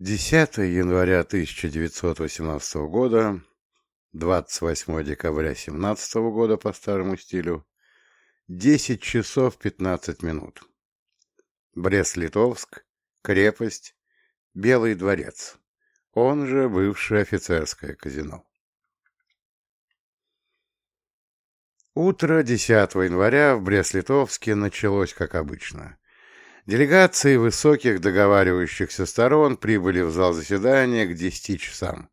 10 января 1918 года, 28 декабря 17 года по старому стилю, 10 часов 15 минут. Брест-Литовск, крепость, Белый дворец, он же бывшее офицерское казино. Утро 10 января в Брест-Литовске началось как обычно. Делегации высоких договаривающихся сторон прибыли в зал заседания к 10 часам,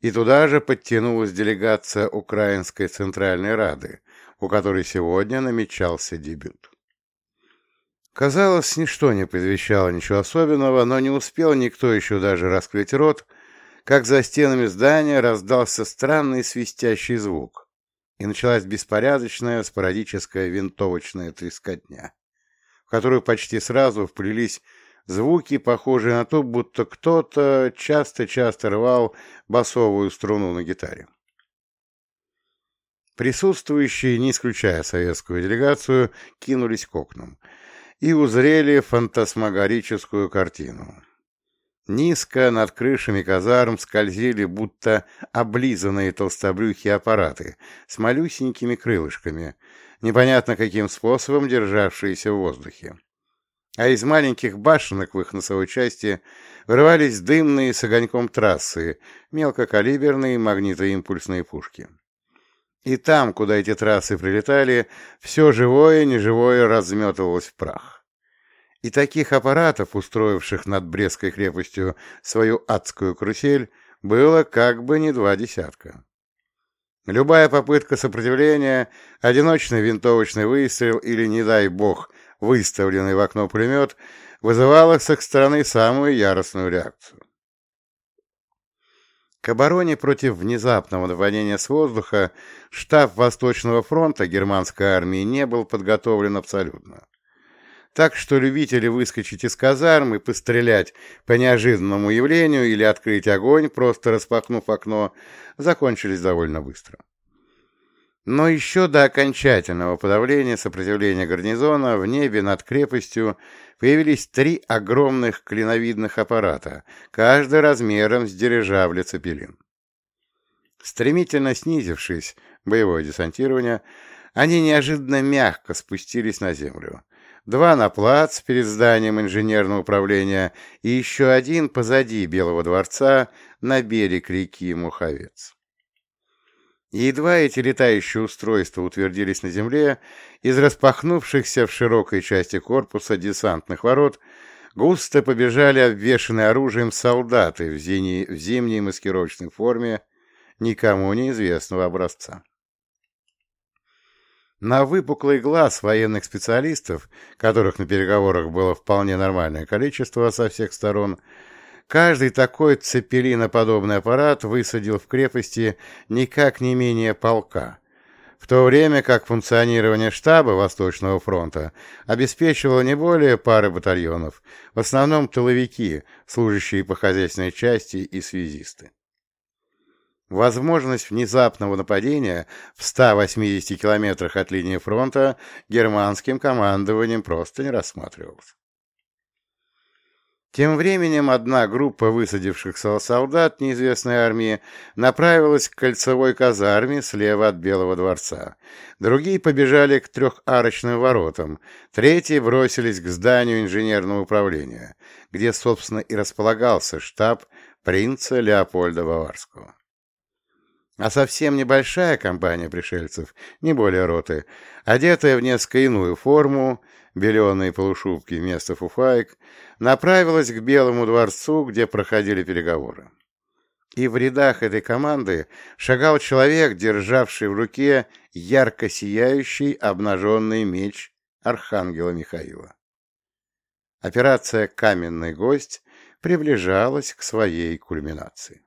и туда же подтянулась делегация Украинской Центральной Рады, у которой сегодня намечался дебют. Казалось, ничто не предвещало ничего особенного, но не успел никто еще даже раскрыть рот, как за стенами здания раздался странный свистящий звук, и началась беспорядочная спорадическая винтовочная трескотня в которую почти сразу вплелись звуки, похожие на то, будто кто-то часто-часто рвал басовую струну на гитаре. Присутствующие, не исключая советскую делегацию, кинулись к окнам и узрели фантасмагорическую картину. Низко над крышами казарм скользили будто облизанные толстобрюхи аппараты с малюсенькими крылышками, непонятно каким способом державшиеся в воздухе. А из маленьких башенок в их носовой части вырывались дымные с огоньком трассы, мелкокалиберные магнитоимпульсные пушки. И там, куда эти трассы прилетали, все живое и неживое разметывалось в прах. И таких аппаратов, устроивших над Брестской крепостью свою адскую карусель, было как бы не два десятка. Любая попытка сопротивления, одиночный винтовочный выстрел или, не дай бог, выставленный в окно пулемет, вызывала с их стороны самую яростную реакцию. К обороне против внезапного нападения с воздуха штаб Восточного фронта германской армии не был подготовлен абсолютно так что любители выскочить из казармы, пострелять по неожиданному явлению или открыть огонь, просто распахнув окно, закончились довольно быстро. Но еще до окончательного подавления сопротивления гарнизона в небе над крепостью появились три огромных клиновидных аппарата, каждый размером с дирижабля «Цепелин». Стремительно снизившись, боевое десантирование, они неожиданно мягко спустились на землю, два на плац перед зданием инженерного управления и еще один позади Белого дворца на берег реки Муховец. едва эти летающие устройства утвердились на земле, из распахнувшихся в широкой части корпуса десантных ворот густо побежали обвешанные оружием солдаты в, зимней, в зимней маскировочной форме никому неизвестного образца. На выпуклый глаз военных специалистов, которых на переговорах было вполне нормальное количество со всех сторон, каждый такой цепелиноподобный аппарат высадил в крепости никак не менее полка, в то время как функционирование штаба Восточного фронта обеспечивало не более пары батальонов, в основном тыловики, служащие по хозяйственной части и связисты. Возможность внезапного нападения в 180 километрах от линии фронта германским командованием просто не рассматривалась. Тем временем одна группа высадившихся солдат неизвестной армии направилась к кольцевой казарме слева от Белого дворца. Другие побежали к трехарочным воротам, третьи бросились к зданию инженерного управления, где, собственно, и располагался штаб принца Леопольда Баварского. А совсем небольшая компания пришельцев, не более роты, одетая в несколько иную форму, беленые полушубки вместо фуфаек, направилась к Белому дворцу, где проходили переговоры. И в рядах этой команды шагал человек, державший в руке ярко сияющий обнаженный меч архангела Михаила. Операция «Каменный гость» приближалась к своей кульминации.